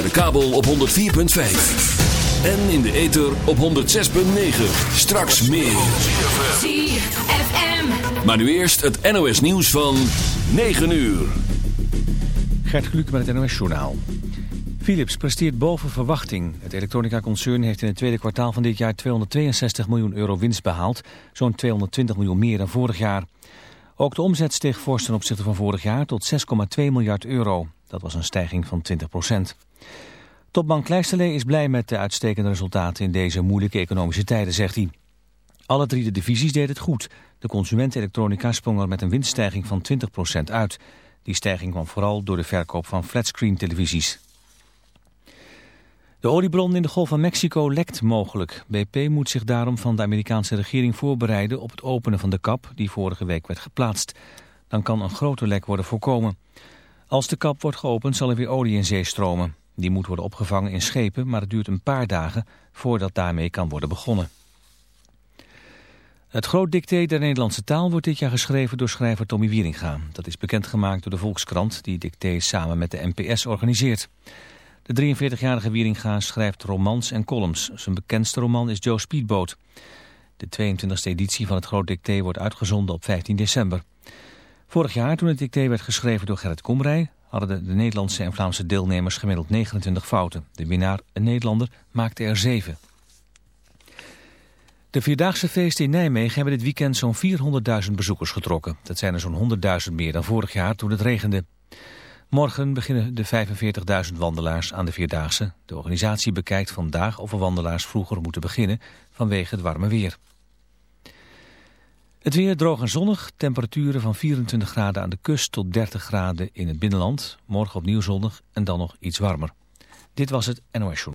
Via de kabel op 104.5. En in de ether op 106.9. Straks meer. ZFM. Maar nu eerst het NOS nieuws van 9 uur. Gert Kluk met het NOS Journaal. Philips presteert boven verwachting. Het elektronica-concern heeft in het tweede kwartaal van dit jaar 262 miljoen euro winst behaald. Zo'n 220 miljoen meer dan vorig jaar. Ook de omzet steeg fors ten opzichte van vorig jaar tot 6,2 miljard euro. Dat was een stijging van 20 procent. Topman Kleisterlee is blij met de uitstekende resultaten in deze moeilijke economische tijden, zegt hij. Alle drie de divisies deden het goed. De consumentenelektronica sprong er met een winststijging van 20 procent uit. Die stijging kwam vooral door de verkoop van flatscreen televisies. De oliebron in de Golf van Mexico lekt mogelijk. BP moet zich daarom van de Amerikaanse regering voorbereiden op het openen van de kap die vorige week werd geplaatst. Dan kan een groter lek worden voorkomen. Als de kap wordt geopend zal er weer olie in zee stromen. Die moet worden opgevangen in schepen, maar het duurt een paar dagen voordat daarmee kan worden begonnen. Het groot dicté der Nederlandse taal wordt dit jaar geschreven door schrijver Tommy Wieringa. Dat is bekendgemaakt door de Volkskrant die dicté samen met de NPS organiseert. De 43-jarige Wieringa schrijft romans en columns. Zijn bekendste roman is Joe Speedboat. De 22e editie van het Groot Dicté wordt uitgezonden op 15 december. Vorig jaar, toen het dicté werd geschreven door Gerrit Komrij... hadden de, de Nederlandse en Vlaamse deelnemers gemiddeld 29 fouten. De winnaar, een Nederlander, maakte er 7. De Vierdaagse feesten in Nijmegen hebben dit weekend zo'n 400.000 bezoekers getrokken. Dat zijn er zo'n 100.000 meer dan vorig jaar toen het regende. Morgen beginnen de 45.000 wandelaars aan de Vierdaagse. De organisatie bekijkt vandaag of er wandelaars vroeger moeten beginnen vanwege het warme weer. Het weer droog en zonnig, temperaturen van 24 graden aan de kust tot 30 graden in het binnenland. Morgen opnieuw zonnig en dan nog iets warmer. Dit was het NOS Show.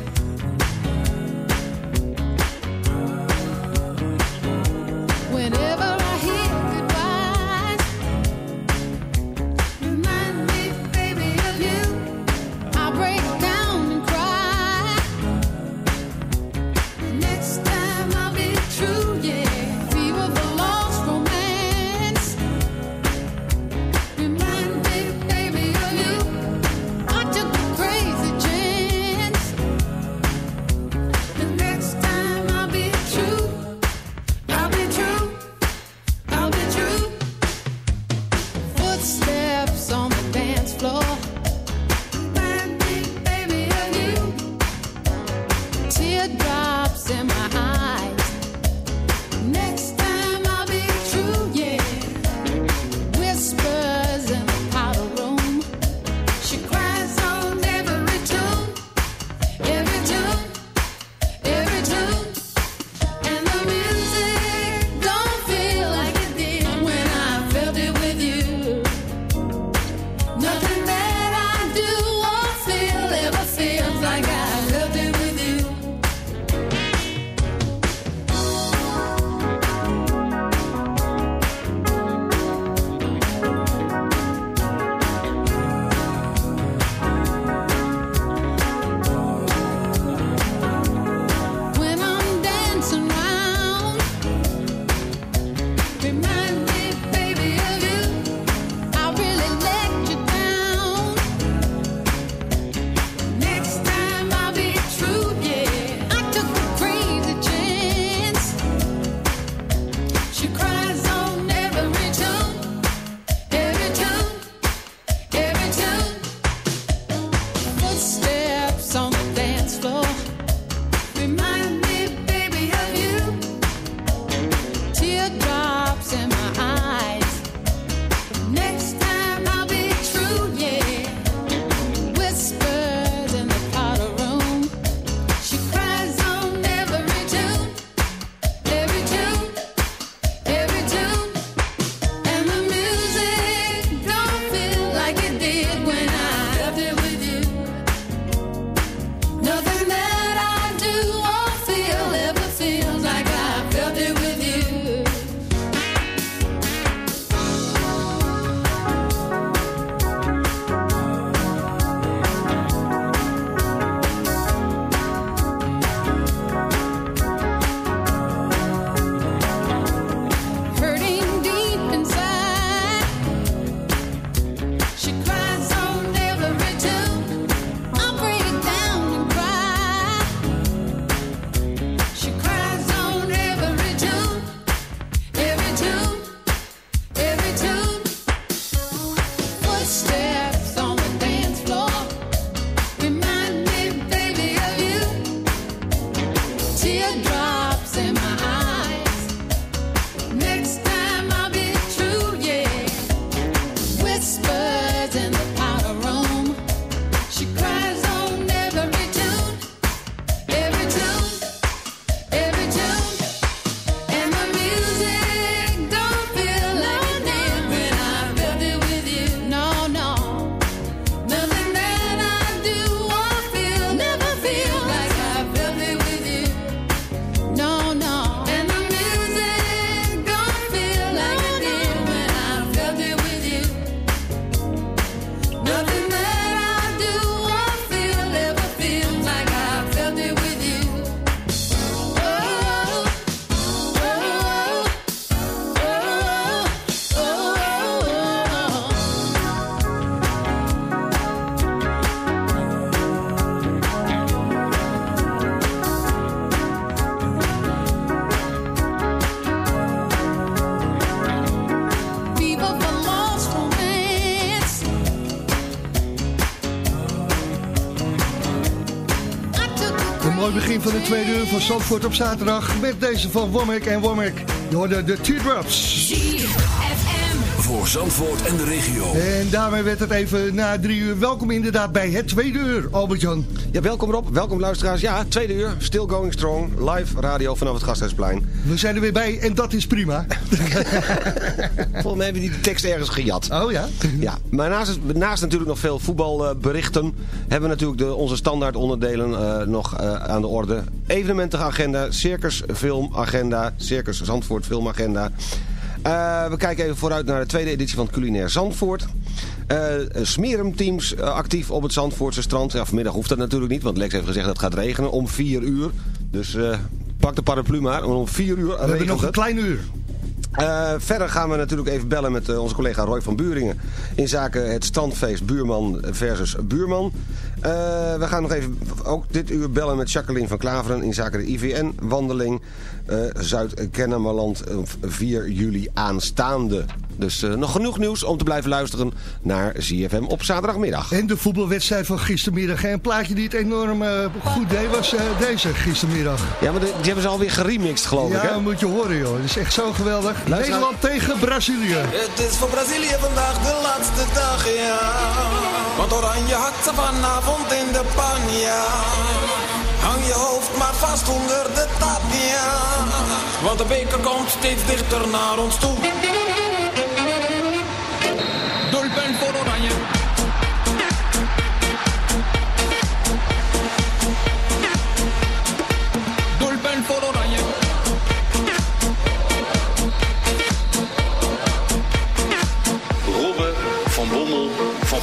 Zandvoort op zaterdag met deze van Womack en Womack. Je hoorde de Teardrops. Voor Zandvoort en de regio. En daarmee werd het even na drie uur. Welkom inderdaad bij het tweede uur, Albert-Jan. Ja, welkom Rob, welkom luisteraars. Ja, tweede uur, still going strong, live radio vanaf het Gasthuisplein. We zijn er weer bij en dat is prima. Volgens mij hebben die de tekst ergens gejat. Oh ja? Ja, maar naast, naast natuurlijk nog veel voetbalberichten... hebben we natuurlijk de, onze standaard onderdelen eh, nog eh, aan de orde. Evenementenagenda, circus filmagenda, circus Zandvoort filmagenda... Eh, we kijken even vooruit naar de tweede editie van Culinair Zandvoort. Eh Smerum-teams actief op het Zandvoortse strand. Ja, vanmiddag hoeft dat natuurlijk niet, want Lex heeft gezegd dat het gaat regenen om 4 uur. Dus pak de paraplu maar, om 4 uur We hebben nog een klein uur. Uh, verder gaan we natuurlijk even bellen met uh, onze collega Roy van Buringen... in zaken het standfeest Buurman versus Buurman. Uh, we gaan nog even ook dit uur bellen met Jacqueline van Klaveren... in zaken de IVN-wandeling Zuid-Kennemerland 4 juli aanstaande. Dus nog genoeg nieuws om te blijven luisteren naar ZFM op zaterdagmiddag. En de voetbalwedstrijd van gistermiddag. En een plaatje die het enorm goed deed was deze gistermiddag. Ja, maar de, die hebben ze alweer geremixed geloof ja, ik hè? Ja, moet je horen joh. Het is echt zo geweldig. Nederland tegen Brazilië. Het is voor Brazilië vandaag de laatste dag, ja. Want Oranje hakt ze vanavond in de pan, ja. Hang je hoofd maar vast onder de tap, ja. Want de beker komt steeds dichter naar ons toe.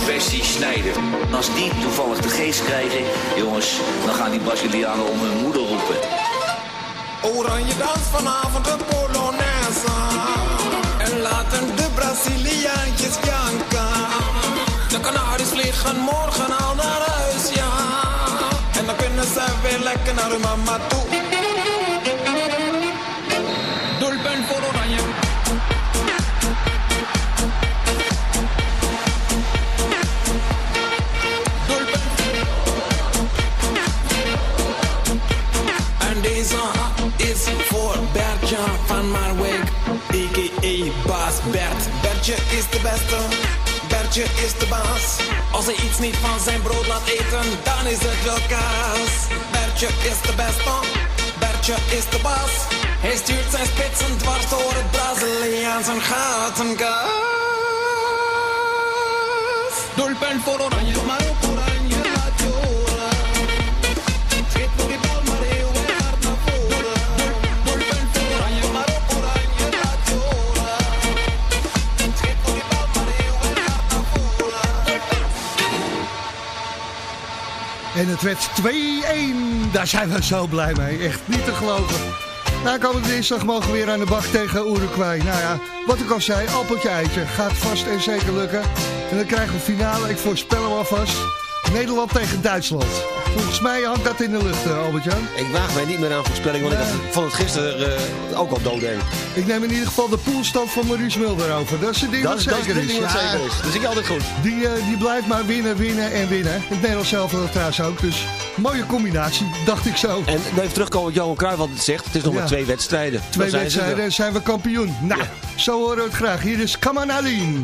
Van Persie Snijder. Als die toevallig de geest krijgen, jongens, dan gaan die Brazilianen om hun moeder roepen. Oranje dans vanavond de Polonaise. En laten de Braziliaantjes janken. De Canaries vliegen morgen al naar huis, ja. En dan kunnen ze weer lekker naar hun mama toe. Bertje is de beste. Bertje is de baas. Als hij iets niet van zijn brood laat eten, dan is het wel kaas. Bertje is de beste. Bertje is de baas. Hij stuurt zijn spitsen dwars door het Braziliaanse gatenkaas. Doelpunt voor Oranje, maar ook Oranje laat joren. Schiet voor die bal, maar En het werd 2-1. Daar zijn we zo blij mee. Echt niet te geloven. Na komende dinsdag mogen we weer aan de bak tegen Uruguay. Nou ja, wat ik al zei, appeltje eitje. Gaat vast en zeker lukken. En dan krijgen we finale, ik voorspel hem alvast. Nederland tegen Duitsland. Volgens mij hangt dat in de lucht, eh, Albert-Jan. Ik waag mij niet meer aan voorspelling, want ik had van het gisteren eh, ook al doodeng. Ik neem in ieder geval de poolstand van Maurice Mulder over. Dat is het ding Dat wat is dat is zeker het is. ding wat Ja, zeker is. Dus ik altijd goed. Die, eh, die blijft maar winnen, winnen en winnen. Het Nederlands zelf trouwens ook. Dus mooie combinatie, dacht ik zo. En even terugkomen wat Johan Cruijff altijd zegt. Het is nog Ja. maar twee wedstrijden. Twee zijn wedstrijden zijn we kampioen. Nou, zo horen we het graag. Hier is on Aline.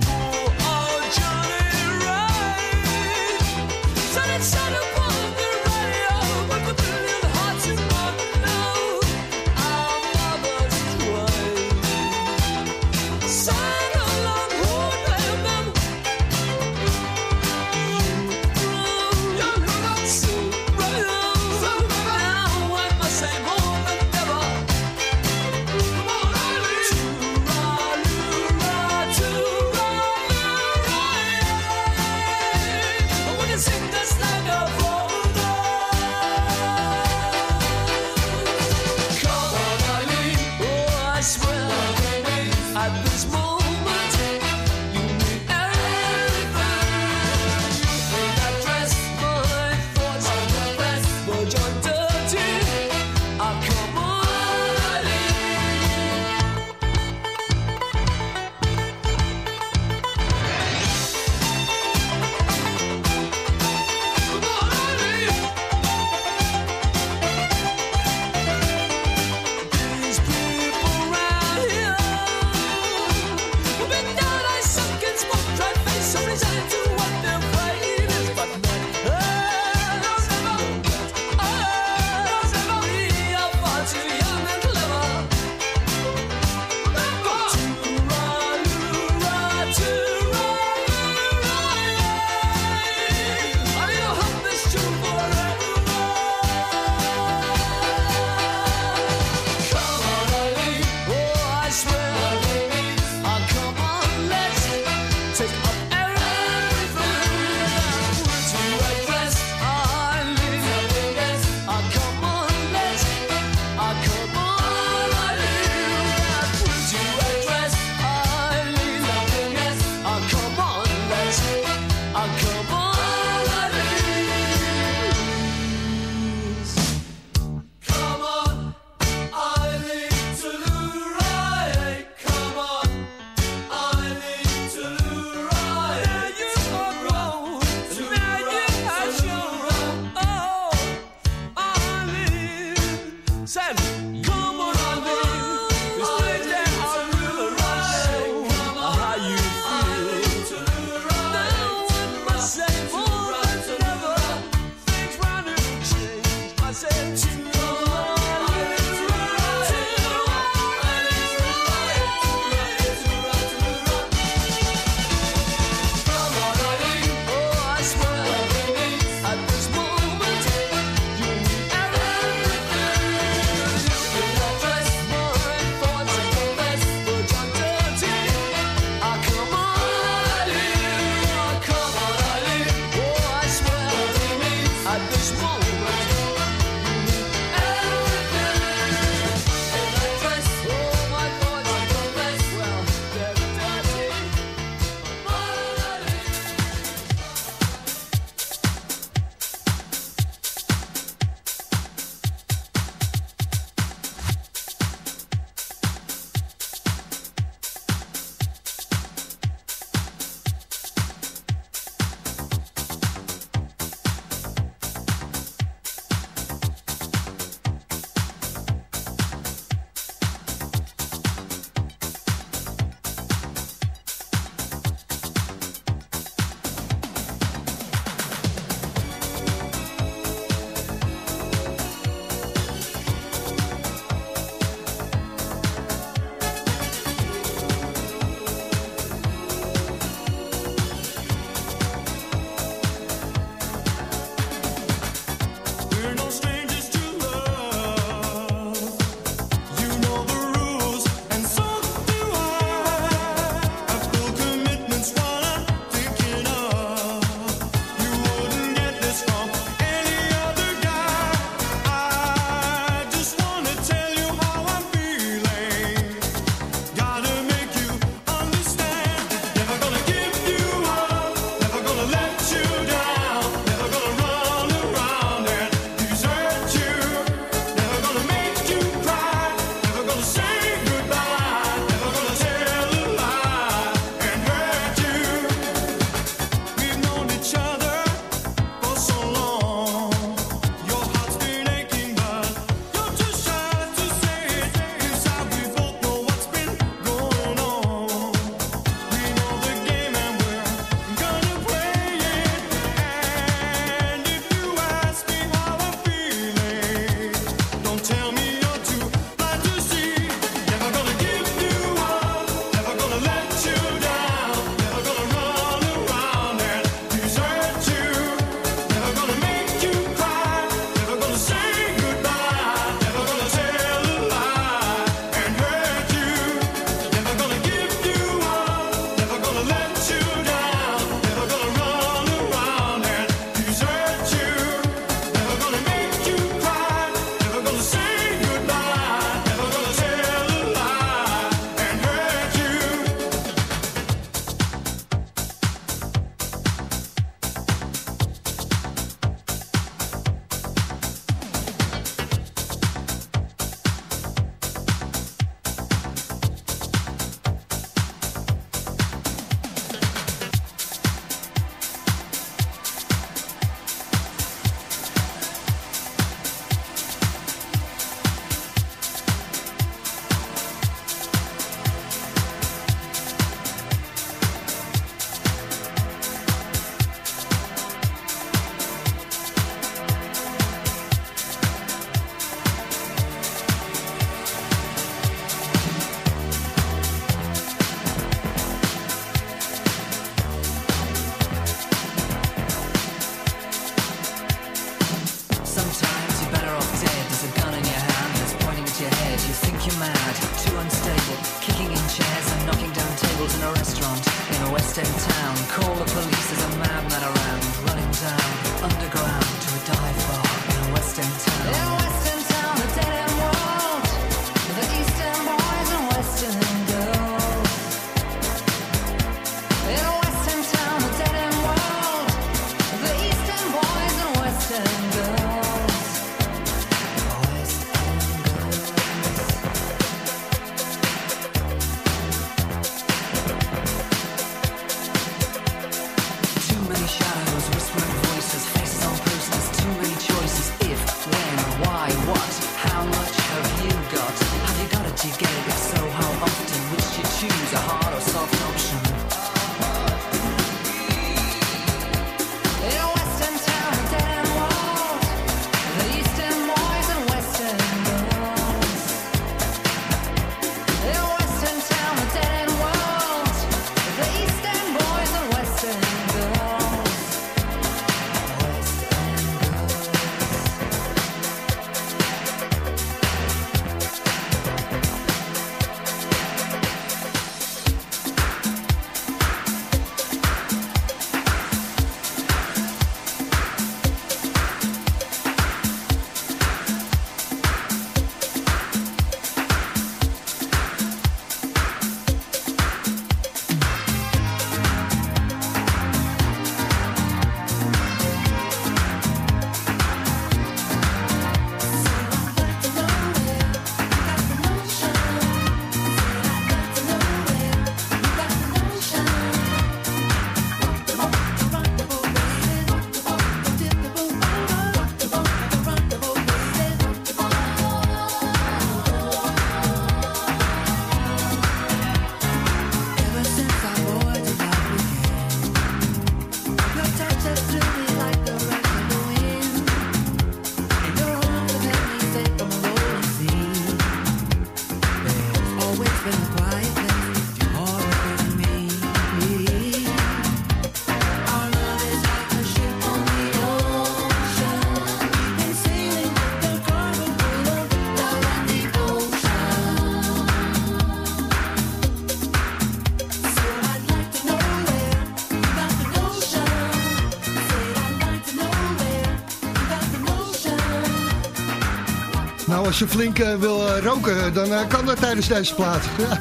Als je flink eh, wil eh, roken, dan eh, kan dat tijdens deze plaat. Ja.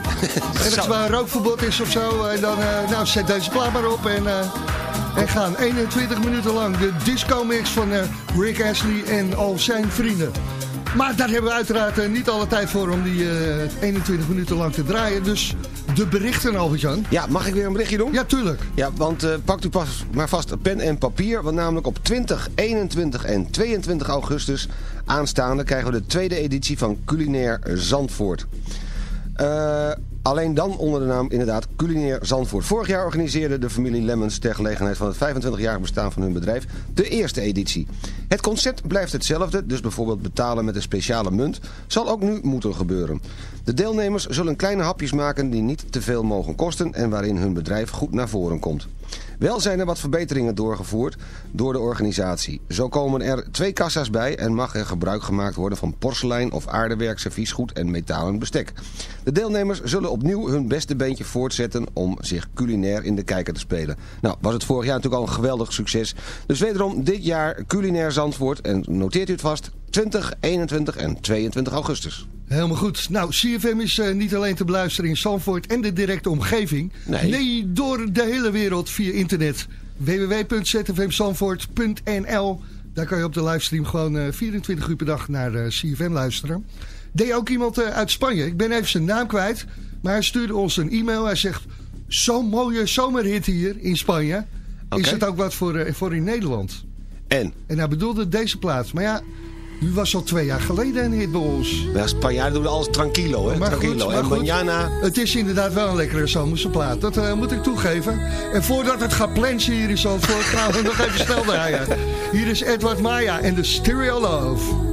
Ergens waar een rookverbod is of zo, dan nou, zet deze plaat maar op en, en gaan 21 minuten lang de disco mix van Rick Astley en al zijn vrienden. Maar daar hebben we uiteraard niet alle tijd voor om die eh, 21 minuten lang te draaien. Dus de berichten, Albert-Jan. Ja, mag ik weer een berichtje doen? Ja, tuurlijk. Ja, want eh, pakt u pas maar vast pen en papier. Want namelijk op 20, 21 en 22 augustus aanstaande... krijgen we de tweede editie van Culinair Zandvoort. Eh, alleen dan onder de naam inderdaad Culinair Zandvoort. Vorig jaar organiseerde de familie Lemmens ter gelegenheid van het 25-jarig bestaan van hun bedrijf de eerste editie. Het concept blijft hetzelfde, dus bijvoorbeeld betalen met een speciale munt zal ook nu moeten gebeuren. De deelnemers zullen kleine hapjes maken die niet te veel mogen kosten en waarin hun bedrijf goed naar voren komt. Wel zijn er wat verbeteringen doorgevoerd door de organisatie. Zo komen er twee kassa's bij en mag er gebruik gemaakt worden van porselein of aardewerk, serviesgoed en metalen bestek. De deelnemers zullen opnieuw hun beste beentje voortzetten om zich culinair in de kijker te spelen. Nou, was het vorig jaar natuurlijk al een geweldig succes. Dus wederom dit jaar culinair Zandvoort en noteert u het vast 20, 21 en 22 augustus. Helemaal goed. Nou, CFM is eh, niet alleen te beluisteren in Zandvoort en de directe omgeving. Nee. door de hele wereld via internet. www.zfmzandvoort.nl Daar kan je op de livestream gewoon eh, 24 uur per dag naar eh, CFM luisteren. Deed ook iemand eh, uit Spanje. Ik ben even zijn naam kwijt. Maar hij stuurde ons een e-mail. Hij zegt, zo'n mooie zomerhit hier in Spanje. Is het ook wat voor, eh, voor in Nederland? En? En hij bedoelde deze plaats. Maar ja, u was al twee jaar geleden een hit bij ons. Ja, Spanjaarden doen alles tranquilo, hè? Maar goed, tranquilo. maar en. Het is inderdaad wel een lekkere zomerse plaat. Dat eh, moet ik toegeven. En voordat het gaat plensen hier in Zandvoort... gaan we nog even snel draaien. Hier is Edward Maya en de Stereo Love.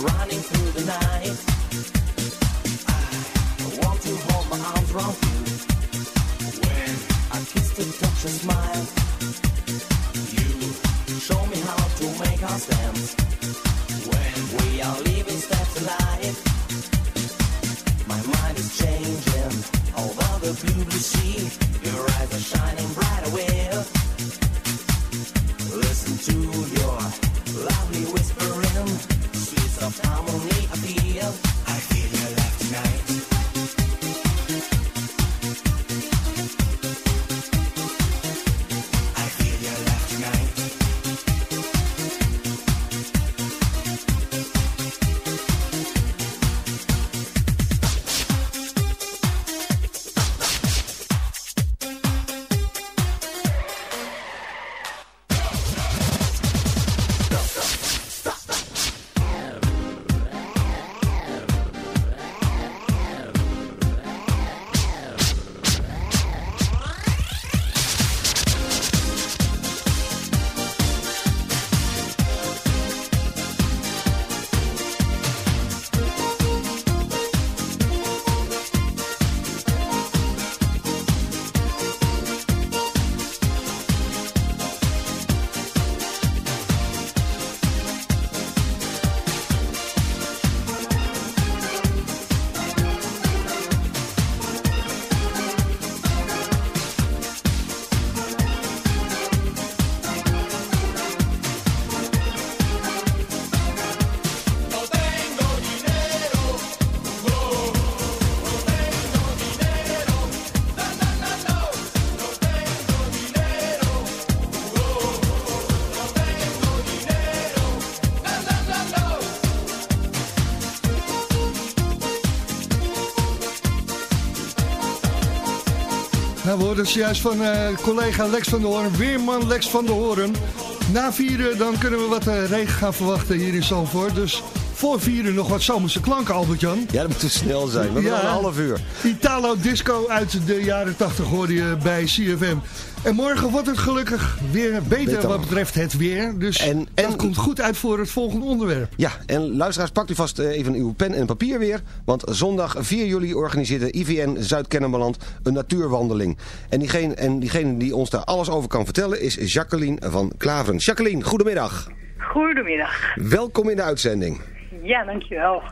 Running through the night. I want to hold my arms around you when I kiss to touch smile. You show me how to make our stand when we are living. My mind is changing the blue blue sea. Your eyes are shining bright away. Listen to your lovely whispering, I'm only a feel. I feel your love tonight. We hoorden juist van eh, collega Lex van der Hoorn, weerman Lex van der Hoorn. Na vieren dan kunnen we wat eh, regen gaan verwachten hier in Zandvoort. Dus voor vieren nog wat zomerse klanken, Albert-Jan. Ja, dat moet dus snel zijn. We hebben nog een half uur. Italo Disco uit de jaren 80 hoorde je bij CFM. En morgen wordt het gelukkig weer beter Beter. wat betreft het weer. Dus dat komt goed uit voor het volgende onderwerp. Ja, en luisteraars, pakt u vast eh, even uw pen en papier weer. Want zondag 4 juli organiseert de IVN Zuid-Kennemerland een natuurwandeling. En diegene, en diegene die ons daar alles over kan vertellen is Jacqueline van Klaveren. Jacqueline, goedemiddag. Goedemiddag. Welkom in de uitzending. Ja, dankjewel.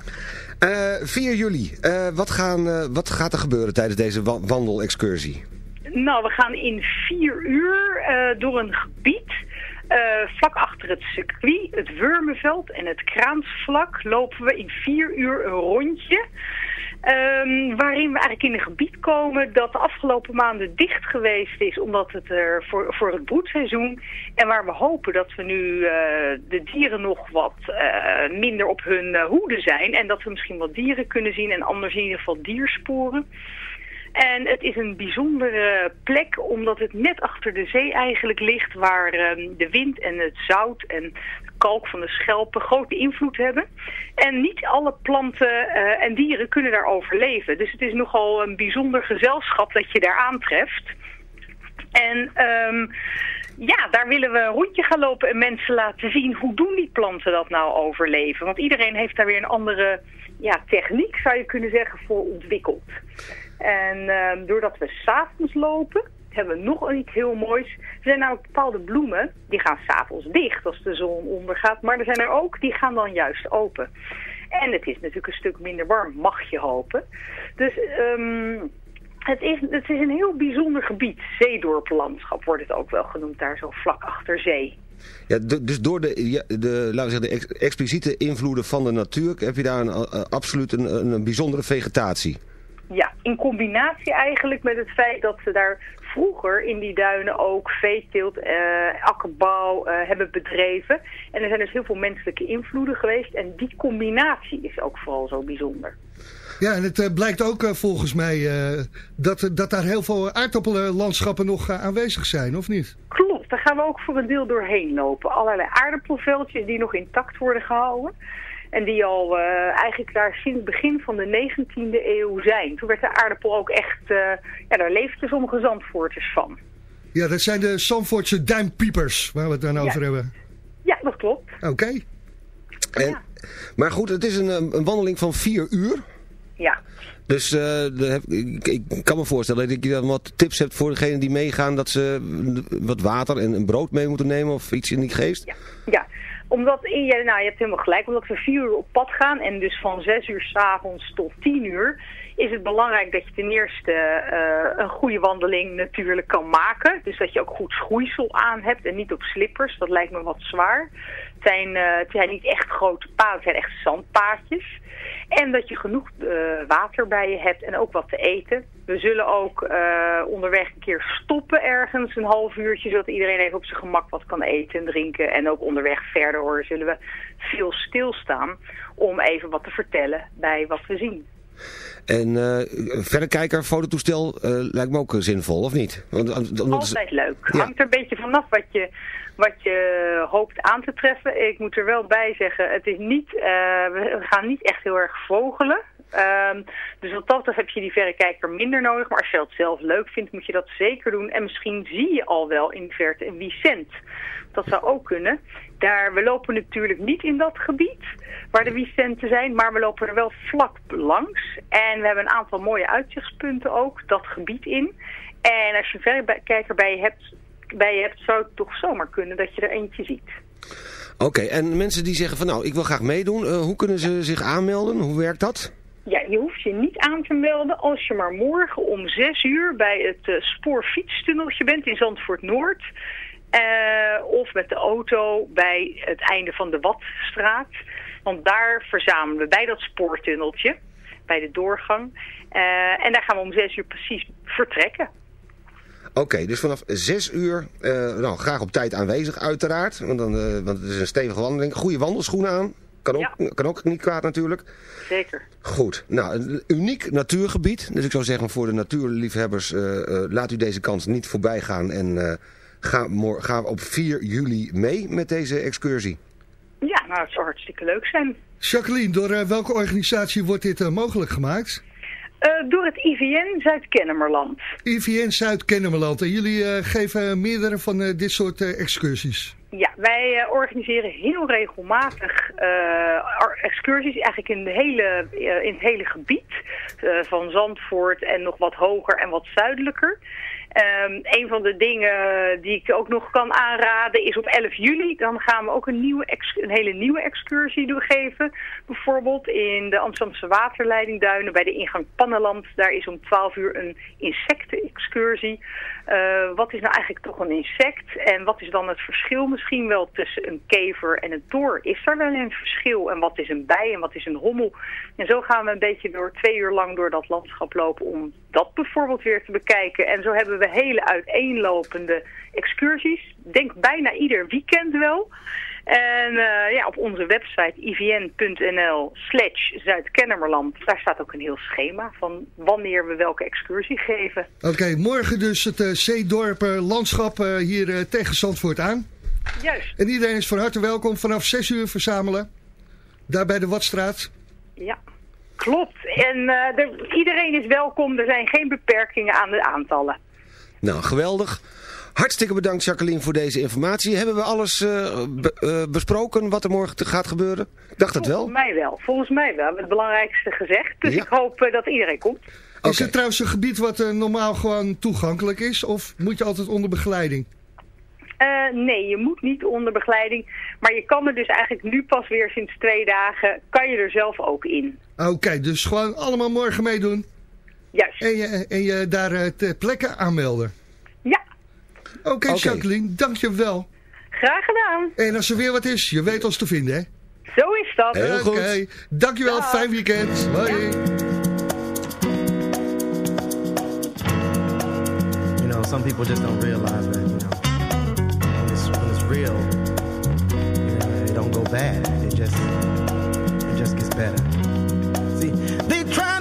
Eh 4 juli, eh, wat, gaan, eh, wat gaat er gebeuren tijdens deze wa- wandelexcursie? Nou, we gaan in vier uur eh, door een gebied. eh, vlak achter het circuit, het Wurmenveld en het Kraansvlak lopen we in vier uur een rondje. Ehm, waarin we eigenlijk in een gebied komen dat de afgelopen maanden dicht geweest is omdat het er voor, voor het broedseizoen. En waar we hopen dat we nu eh, de dieren nog wat eh, minder op hun eh, hoede zijn. En dat we misschien wat dieren kunnen zien en anders in ieder geval diersporen. En het is een bijzondere plek omdat het net achter de zee eigenlijk ligt waar ehm, de wind en het zout en de kalk van de schelpen grote invloed hebben. En niet alle planten eh, en dieren kunnen daar overleven. Dus het is nogal een bijzonder gezelschap dat je daar aantreft. En ehm, ja, daar willen we een rondje gaan lopen en mensen laten zien hoe doen die planten dat nou overleven. Want iedereen heeft daar weer een andere ja, techniek, zou je kunnen zeggen, voor ontwikkeld. En ehm, doordat we s'avonds lopen, hebben we nog iets heel moois. Er zijn namelijk bepaalde bloemen, die gaan s'avonds dicht als de zon ondergaat. Maar er zijn er ook, die gaan dan juist open. En het is natuurlijk een stuk minder warm, mag je hopen. Dus ehm, het, is, het is een heel bijzonder gebied. Zeedorplandschap wordt het ook wel genoemd, daar zo vlak achter zee. Ja, dus door de, de, laten we zeggen, de ex- expliciete invloeden van de natuur heb je daar een, eh, absoluut een bijzondere vegetatie. Ja, in combinatie eigenlijk met het feit dat ze daar vroeger in die duinen ook veeteelt, eh, akkerbouw eh, hebben bedreven. En er zijn dus heel veel menselijke invloeden geweest. En die combinatie is ook vooral zo bijzonder. Ja, en het eh, blijkt ook eh, volgens mij dat, dat daar heel veel aardappelenlandschappen nog aanwezig zijn, of niet? Klopt, daar gaan we ook voor een deel doorheen lopen. Allerlei aardappelveldjes die nog intact worden gehouden. En die al eh, eigenlijk daar sinds het begin van de 19e eeuw zijn. Toen werd de aardappel ook echt, eh, ja daar leefden sommige zandvoorters van. Ja, dat zijn de Zandvoortse duimpiepers waar we het dan Ja. over hebben. Ja, dat klopt. Oké. En, Maar goed, het is een, eh, een wandeling van vier uur. Ja. Dus eh, de heb, ik, ik kan me voorstellen dat je dan wat tips hebt voor degenen die meegaan. Dat ze wat water en een brood mee moeten nemen of iets in die geest. Ja, omdat, in, nou je hebt helemaal gelijk, omdat we vier uur op pad gaan en dus van zes uur s'avonds tot tien uur is het belangrijk dat je ten eerste eh, een goede wandeling natuurlijk kan maken. Dus dat je ook goed schoeisel aan hebt en niet op slippers, dat lijkt me wat zwaar. Het zijn, eh, het zijn niet echt grote paden, het zijn echt zandpaadjes. En dat je genoeg eh, water bij je hebt en ook wat te eten. We zullen ook eh, onderweg een keer stoppen ergens, een half uurtje, zodat iedereen even op zijn gemak wat kan eten en drinken. En ook onderweg verder hoor, zullen we veel stilstaan om even wat te vertellen bij wat we zien. En eh verrekijker, fototoestel eh, lijkt me ook eh, zinvol, of niet? Want, omdat Altijd leuk. Ja. Hangt er een beetje vanaf wat je, wat je hoopt aan te treffen. Ik moet er wel bij zeggen, het is niet, we gaan niet echt heel erg vogelen. Ehm, dus wat dat betreft heb je die verrekijker minder nodig. Maar als je dat zelf leuk vindt, moet je dat zeker doen. En misschien zie je al wel in de verte een Vicent. Dat zou ook kunnen. Daar, we lopen natuurlijk niet in dat gebied waar de Vicenten zijn, maar we lopen er wel vlak langs. En we hebben een aantal mooie uitzichtspunten ook, dat gebied in. En als je een verrekijker bij je hebt, bij je hebt zou het toch zomaar kunnen dat je er eentje ziet. Oké, en mensen die zeggen van nou, ik wil graag meedoen. eh, hoe kunnen ze zich aanmelden? Hoe werkt dat? Ja, je hoeft je niet aan te melden als je maar morgen om 6 uur bij het eh, spoorfietstunneltje bent in Zandvoort Noord. Eh, of met de auto bij het einde van de Watstraat. Want daar verzamelen we bij dat spoortunneltje, bij de doorgang. Eh, en daar gaan we om 6 uur precies vertrekken. Oké, dus vanaf 6 uur, eh, nou graag op tijd aanwezig uiteraard. Want, dan, want het is een stevige wandeling. Goede wandelschoenen aan. Kan ook, kan ook niet kwaad natuurlijk. Zeker. Goed, nou een uniek natuurgebied. Dus ik zou zeggen voor de natuurliefhebbers, laat u deze kans niet voorbij gaan. En ga, ga op 4 juli mee met deze excursie. Ja, nou, het zou hartstikke leuk zijn. Jacqueline, door eh, welke organisatie wordt dit eh, mogelijk gemaakt? Eh, door het IVN Zuid-Kennemerland. IVN Zuid-Kennemerland. En jullie eh, geven meerdere van dit soort excursies. Ja, wij organiseren heel regelmatig eh, excursies, eigenlijk in, de hele, in het hele gebied. eh, van Zandvoort en nog wat hoger en wat zuidelijker. Ehm, een van de dingen die ik ook nog kan aanraden is op 11 juli. Dan gaan we ook een, nieuwe een hele nieuwe excursie doorgeven. Bijvoorbeeld in de Amsterdamse waterleidingduinen bij de ingang Pannenland. Daar is om 12 uur een insectenexcursie. Eh, wat is nou eigenlijk toch een insect? En wat is dan het verschil misschien wel tussen een kever en een door? Is er wel een verschil? En wat is een bij en wat is een hommel? En zo gaan we een beetje door twee uur lang door dat landschap lopen om dat bijvoorbeeld weer te bekijken. En zo hebben we hele uiteenlopende excursies. Denk bijna ieder weekend wel. En eh, ja, op onze website ivn.nl slash Zuid-Kennemerland, daar staat ook een heel schema van wanneer we welke excursie geven. Oké, morgen dus het eh, Zeedorp eh, landschap hier tegen Zandvoort aan. Juist, En iedereen is van harte welkom vanaf 6 uur verzamelen. Daar bij de Watstraat. ja klopt. En eh, er, iedereen is welkom. Er zijn geen beperkingen aan de aantallen. Nou, geweldig. Hartstikke bedankt Jacqueline voor deze informatie. Hebben we alles eh, eh, besproken wat er morgen gaat gebeuren? Ik dacht het wel. Volgens mij wel. Volgens mij wel. Het belangrijkste gezegd. Dus ik hoop dat iedereen komt. Is het trouwens een gebied wat normaal gewoon toegankelijk is? Of moet je altijd onder begeleiding? Eh, nee, je moet niet onder begeleiding. Maar je kan er dus eigenlijk nu pas weer sinds twee dagen, kan je er zelf ook in. Oké, dus gewoon allemaal morgen meedoen. Juist. En je, en je daar eh, ter plekke aanmelden. Ja. Oké, okay. Jacqueline, dankjewel. Graag gedaan. En als er weer wat is, je weet ons te vinden, hè? Zo is dat. Heel goed. Dankjewel, fijn weekend. Bye. You know, some people just don't realize that, you know. real, you know, it don't go bad. It just, it just gets better. See, they try.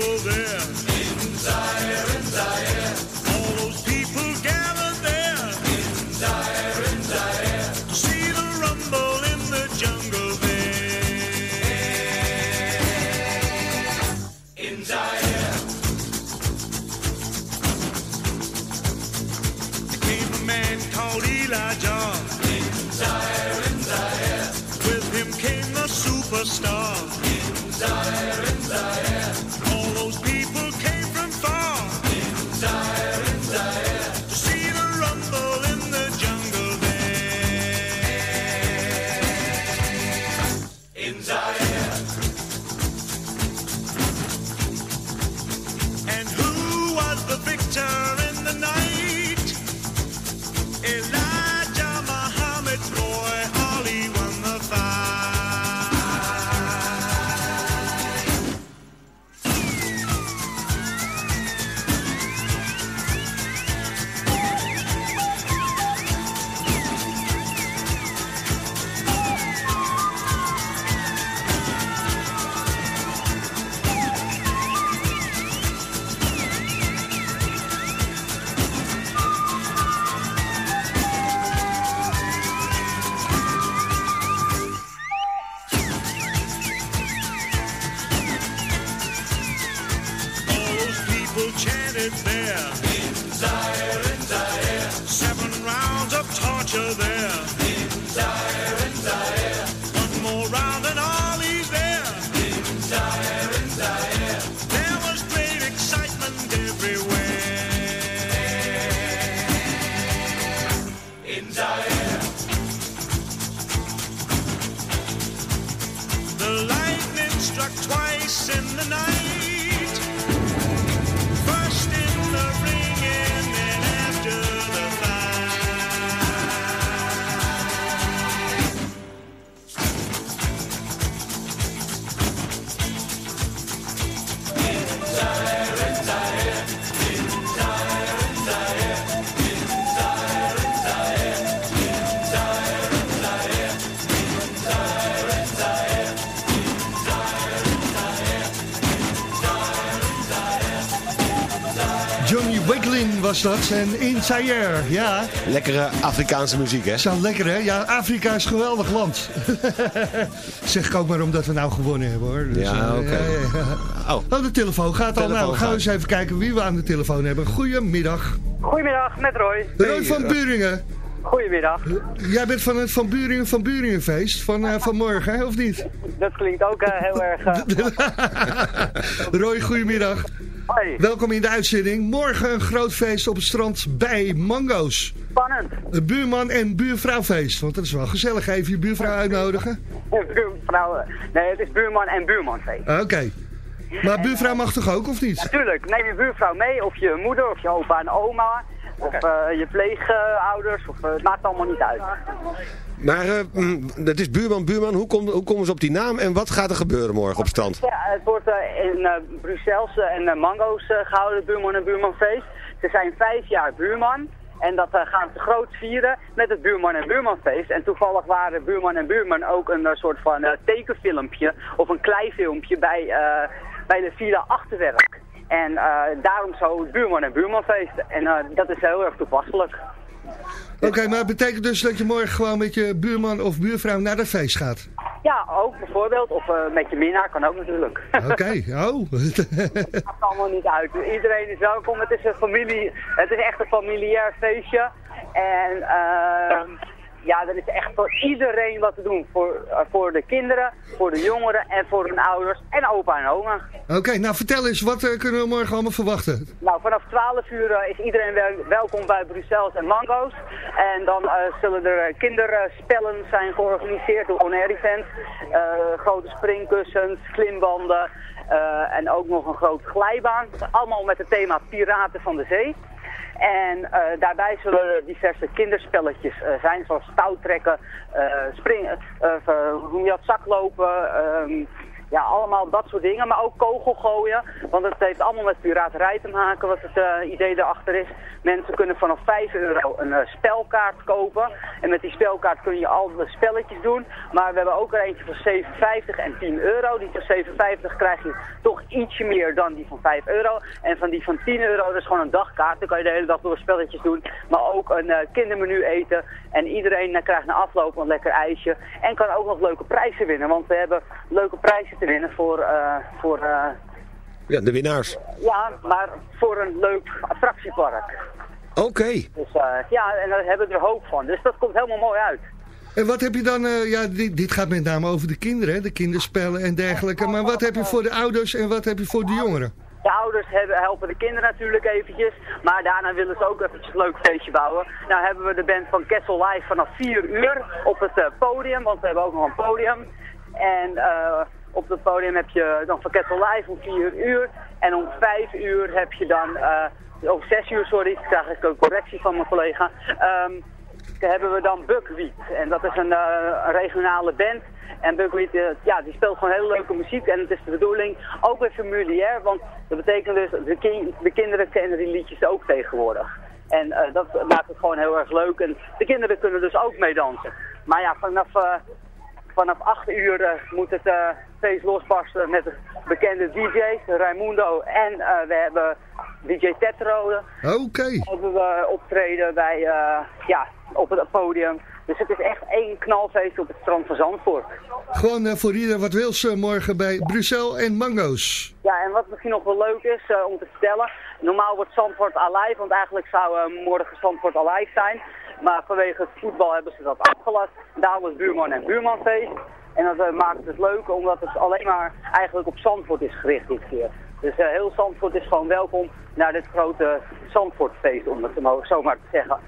people there. In Zaire, in Zaire. Twice in the night. Was dat en In Zaire, ja. Lekkere Afrikaanse muziek, hè? Zo lekker, hè? Ja, Afrika is een geweldig land. zeg ik ook maar omdat we nou gewonnen hebben, hoor. Dus, Ja, eh, oké. ja. Oh, de telefoon gaat al. Telefoon Nou, gaan we eens even kijken wie we aan de telefoon hebben. Goedemiddag. Goedemiddag, met Roy. Roy van Buringen. Goedemiddag. Jij bent van het Van Buringen van Buringenfeest van, eh, van morgen, hè, of niet? Dat klinkt ook eh, heel erg... eh, Roy, goedemiddag. Hoi. Welkom in de uitzending. Morgen een groot feest op het strand bij Mango's. Spannend. Een buurman- en buurvrouwfeest. Want dat is wel gezellig. Even je buurvrouw uitnodigen. Buurvrouw, nee, het is buurman en buurmanfeest. Oké. Maar buurvrouw mag toch ook, of niet? Natuurlijk, neem je buurvrouw mee, of je moeder, of je opa en oma, of eh, je pleegouders, of, eh, het maakt allemaal niet uit. Maar eh, mm, het is buurman, buurman. Hoe, hoe komen ze op die naam en wat gaat er gebeuren morgen op strand? Ja, het wordt eh, in eh, en Mango's eh, gehouden, buurman en buurmanfeest. Ze zijn vijf jaar buurman. En dat gaan ze groot vieren met het buurman en buurmanfeest. En toevallig waren buurman en buurman ook een soort van tekenfilmpje of een kleifilmpje bij, bij de Villa Achterwerk. En daarom zo buurman en buurmanfeest. En dat is heel erg toepasselijk. Oké, maar het betekent dus dat je morgen gewoon met je buurman of buurvrouw naar dat feest gaat? Ja, ook bijvoorbeeld. Of eh, met je minnaar kan ook natuurlijk. Oké, oh. Het maakt allemaal niet uit. Iedereen is welkom. Het is een familie. Het is echt een familiair feestje. En ehm ja, er is echt voor iedereen wat te doen. Voor, eh, voor de kinderen, voor de jongeren en voor hun ouders en opa en oma. Oké, nou vertel eens, wat eh, kunnen we morgen allemaal verwachten? Nou, vanaf 12 uur eh, is iedereen wel- welkom bij Brussels en Mango's. En dan zullen er kinderspellen zijn georganiseerd door On Air Event. Grote springkussens, klimbanden en ook nog een grote glijbaan. Allemaal met het thema Piraten van de Zee. En eh, daarbij zullen er diverse kinderspelletjes eh, zijn, zoals touwtrekken, eh, springen, hoe je dat, zaklopen, ehm, ja, allemaal dat soort dingen. Maar ook kogel gooien, want het heeft allemaal met piraterij te maken, wat het eh, idee erachter is. Mensen kunnen vanaf 5 euro een eh, spelkaart kopen. En met die spelkaart kun je al de spelletjes doen. Maar we hebben ook er eentje voor 7,50 en 10 euro. Die van 7,50 krijg je toch ietsje meer dan die van 5 euro. En van die van 10 euro, dat is gewoon een dagkaart. Dan kan je de hele dag door spelletjes doen. Maar ook een eh, kindermenu eten. En iedereen eh, krijgt na afloop een lekker ijsje. En kan ook nog leuke prijzen winnen. Want we hebben leuke prijzen te winnen voor... eh, voor eh, Ja, de winnaars. ja, maar voor een leuk attractiepark. Oké. Dus eh, ja, en daar hebben we er hoop van. Dus dat komt helemaal mooi uit. En wat heb je dan, eh, ja, dit, dit gaat met name over de kinderen, hè, de kinderspellen en dergelijke. Maar wat heb je voor de ouders en wat heb je voor de jongeren? De ouders hebben, helpen de kinderen natuurlijk eventjes, maar daarna willen ze ook eventjes een leuk feestje bouwen. Nou hebben we de band van Kessel Live vanaf 4 uur op het eh, podium, want we hebben ook nog een podium. En eh, op het podium heb je dan van Kessel Live om 4 uur. En om 5 uur heb je dan, eh of 6 uur sorry, ik krijg ik een correctie van mijn collega. Ehm, hebben we dan Buckwheat. En dat is een, eh, een regionale band. En Buckwheat, eh, ja, die speelt gewoon hele leuke muziek. En het is de bedoeling ook weer familiair. Want dat betekent dus, de, de kinderen kennen die liedjes ook tegenwoordig. En eh, dat maakt het gewoon heel erg leuk. En de kinderen kunnen dus ook meedansen. Maar ja, vanaf, vanaf 8 uur moet het feest losbarsten met de bekende DJ's, Raimundo. En we hebben DJ Tetrode Oké. hebben we optreden bij, ja, op het podium. Dus het is echt één knalfeest op het strand van Zandvoort. Gewoon eh, voor ieder wat wils eh, morgen bij Brussel en Mango's. Ja, en wat misschien nog wel leuk is eh, om te vertellen. Normaal wordt Zandvoort Alive, want eigenlijk zou eh, morgen Zandvoort Alive zijn. Maar vanwege het voetbal hebben ze dat afgelast. Daar was buurman en buurmanfeest. En dat maakt het leuk, omdat het alleen maar eigenlijk op Zandvoort is gericht dit keer. Dus heel Zandvoort is gewoon welkom naar dit grote Zandvoortfeest, om het zo maar te zeggen.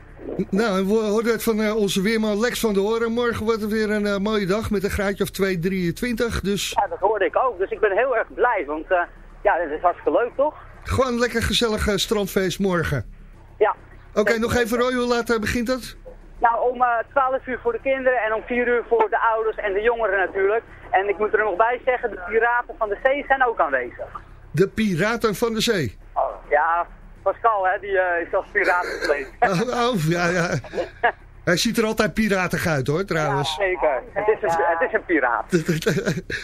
Nou, we hoorden het van eh, onze weerman Lex van der Hoorn. Morgen wordt het weer een eh, mooie dag met een graadje of 2, 23. Dus Ja, dat hoorde ik ook. Dus ik ben heel erg blij, want eh, ja, het is hartstikke leuk, toch? gewoon een lekker gezellig strandfeest morgen. Ja. Oké, nog even Roy, hoe laat begint het? Nou, om eh 12 uur voor de kinderen en om 4 uur voor de ouders en de jongeren natuurlijk. En ik moet er nog bij zeggen, de piraten van de zee zijn ook aanwezig. De Piraten van de Zee. Oh, ja, Pascal, hè, die eh, is als piraat gekleed. Oh, oh, ja, ja. Hij ziet er altijd piratig uit hoor, trouwens. Zeker, het is, een, het is een piraat.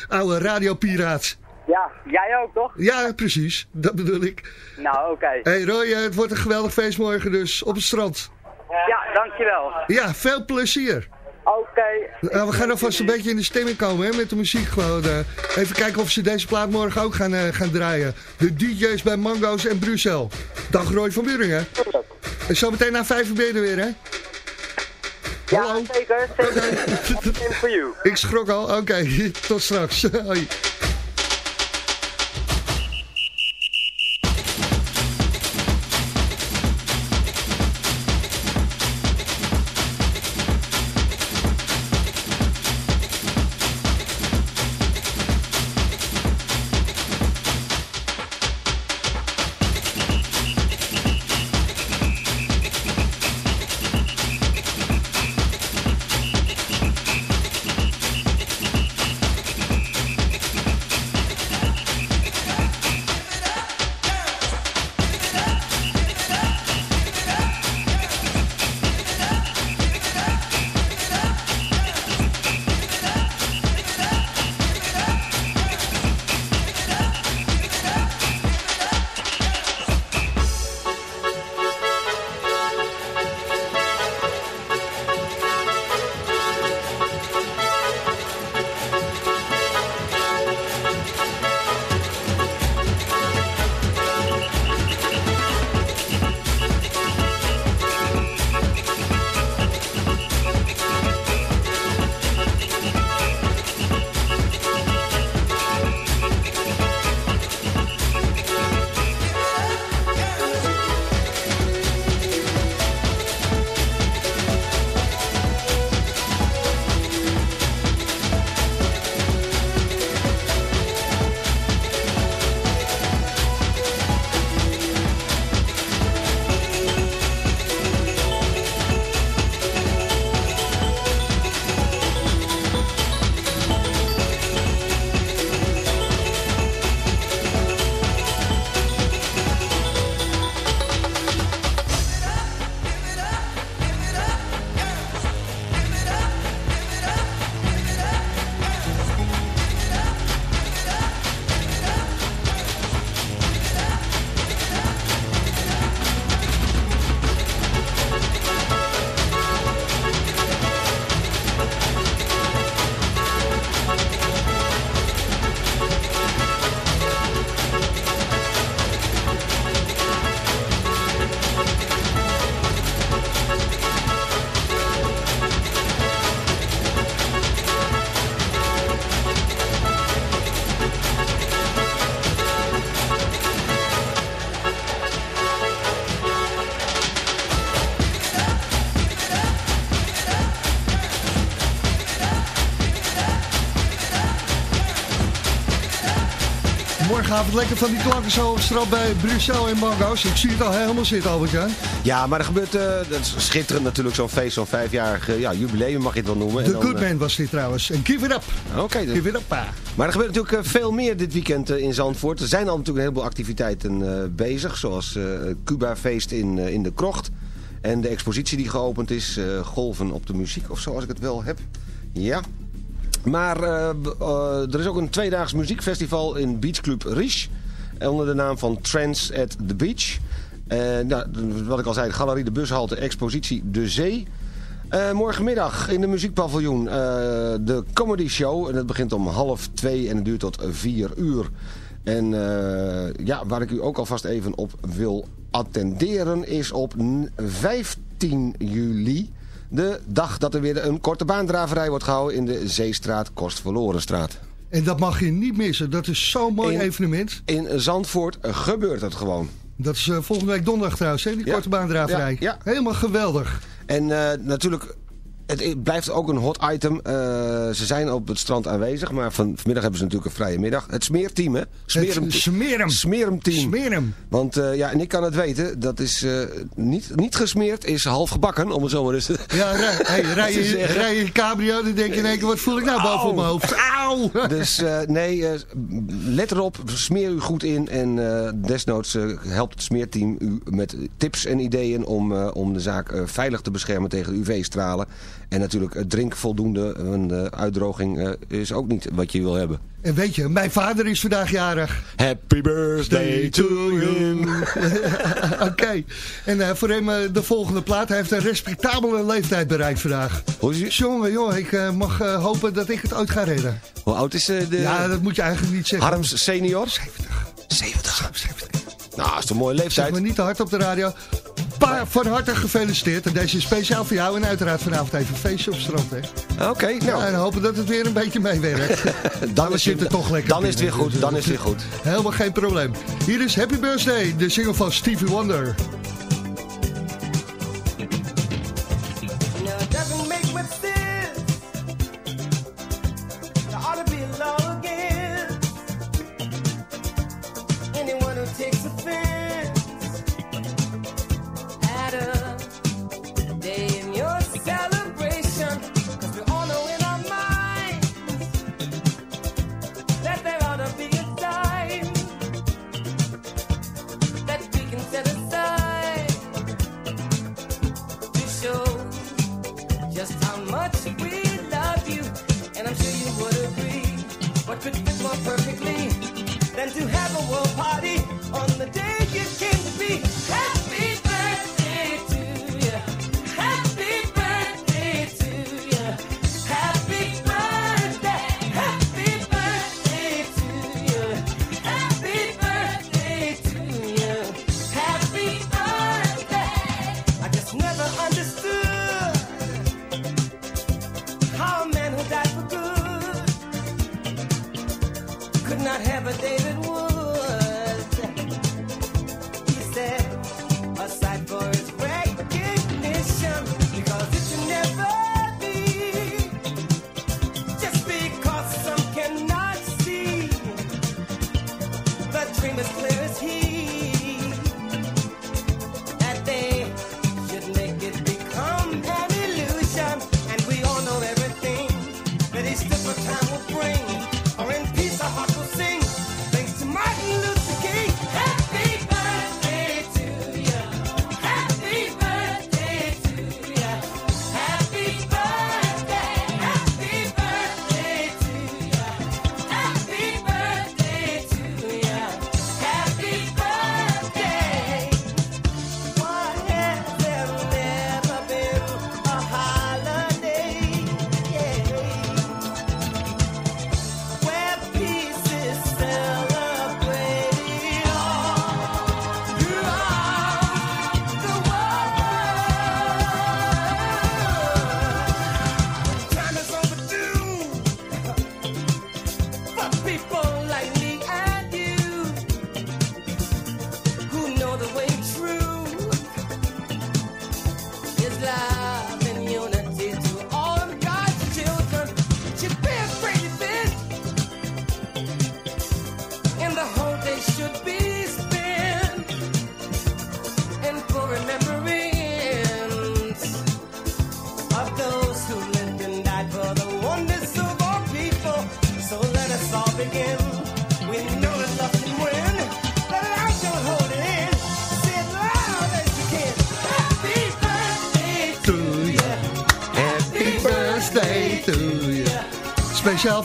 Oude radiopiraat. Ja, jij ook toch? Ja, precies. Dat bedoel ik. Nou, oké. hey Roy, eh, het wordt een geweldig feest morgen dus op het strand. Ja, dankjewel. Ja, veel plezier. Nou, we gaan alvast een beetje in de stemming komen hè, met de muziek. Gewoon, eh, even kijken of ze deze plaat morgen ook gaan, eh, gaan draaien. De DJ's bij Mango's en Brussel. Dag Roy van Buringen. En zometeen na vijf uur ben je er weer, hè? Hallo? Ja, zeker. you. Ik schrok al. Oké, tot straks. Hoi. Morgenavond lekker van die klanken zo op strand bij Brussel en Mango's. Ik zie het al helemaal zitten, Albert-Jan. Ja, maar er gebeurt, eh, dat is schitterend natuurlijk, zo'n feest, zo'n vijfjarig ja, jubileum mag je het wel noemen. The En dan, Good eh, Man was dit trouwens. En Give It Up. Oké, dus- Give It Up, pa. Maar er gebeurt natuurlijk eh, veel meer dit weekend in Zandvoort. Er zijn al natuurlijk een heleboel activiteiten bezig. Zoals Cuba-feest in, in de Krocht. En de expositie die geopend is. Golven op de muziek of zo, als ik het wel heb. Ja. Maar eh, eh, er is ook een tweedaags muziekfestival in Beach Club Riche. Onder de naam van Trends at the Beach. Eh, nou, wat ik al zei, Galerie de Bushalte, expositie De Zee. Morgenmiddag in de muziekpaviljoen de comedy show. En dat begint om half twee en het duurt tot vier uur. En ja, waar ik u ook alvast even op wil attenderen is op n- 15 juli. De dag dat er weer een korte baandraverij wordt gehouden in de Zeestraat Kostverlorenstraat. En dat mag je niet missen. Dat is zo'n mooi In- evenement. In Zandvoort gebeurt het gewoon. Dat is eh, volgende week donderdag trouwens, hè, die Ja. korte baandraverij. Ja, ja. Helemaal geweldig. En eh, natuurlijk, het blijft ook een hot item. Eh, ze zijn op het strand aanwezig, maar van, vanmiddag hebben ze natuurlijk een vrije middag. Het smeerteam, hè? Smeerem. Smeeremteam. Smeerem. Want eh, ja, en ik kan het weten, dat is eh, niet, niet gesmeerd, is half gebakken, om het zo maar eens te Ja, rij, hey, rij, je, rij je cabrio, dan denk je in één keer, wat voel ik nou boven op mijn hoofd? Auw! Dus nee, let erop, smeer u goed in en desnoods helpt het smeerteam u met tips en ideeën om, om de zaak veilig te beschermen tegen UV-stralen. En natuurlijk eh, drink voldoende, want de uitdroging eh, is ook niet wat je wil hebben. En weet je, mijn vader is vandaag jarig. Happy birthday to him. Oké. En eh, voor hem eh, de volgende plaat. Hij heeft een respectabele leeftijd bereikt vandaag. Hoe is hij? Jongen, jongen, ik eh, mag eh, hopen dat ik het ooit ga redden. Hoe oud is eh, de Ja, dat moet je eigenlijk niet zeggen. Harms senior? 70. 70. 70. Nou, dat is een mooie Zeg leeftijd. maar niet te hard op de radio. Pa, van harte gefeliciteerd. En deze is speciaal voor jou. En uiteraard vanavond even een feestje op strand. Hè. Oké, nou. Ja, en hopen dat het weer een beetje meewerkt. Dan is, het, toch lekker dan is het weer goed, dan is het weer goed. Helemaal geen probleem. Hier is Happy Birthday, de single van Stevie Wonder.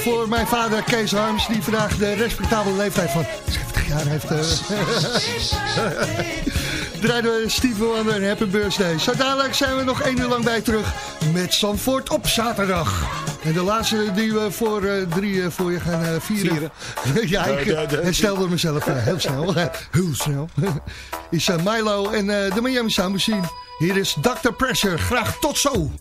Voor mijn vader Kees Harms, die vandaag de respectabele leeftijd van 70 jaar heeft. eh. draaiden we Steve Wonder en Happy Birthday. Zo dadelijk zijn we nog één uur lang bij terug met Zandvoort op zaterdag. En de laatste die we voor eh, drie eh, voor je gaan eh, vieren. ja, ik De- de- de- herstelde mezelf heel snel. heel snel. is Milo en de Miami Sound Machine. Hier is Dr. Pressure. Graag tot zo.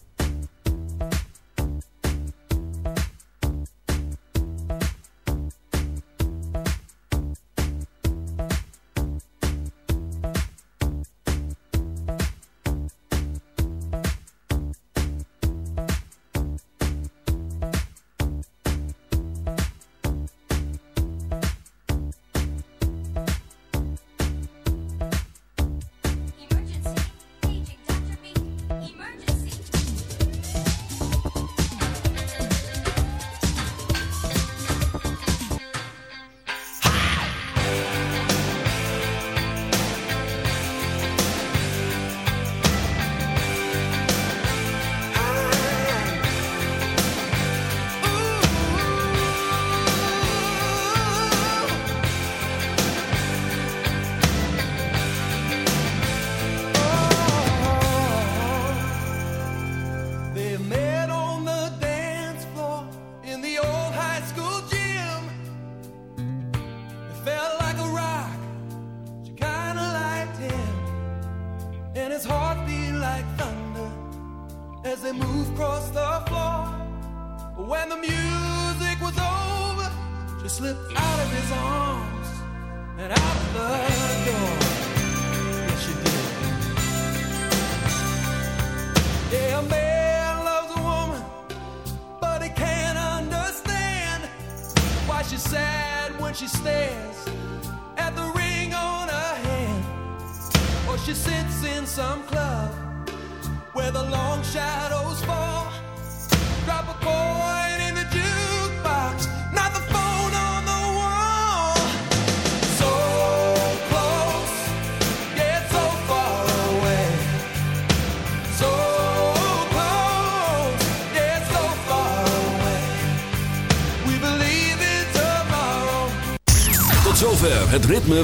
Het ritme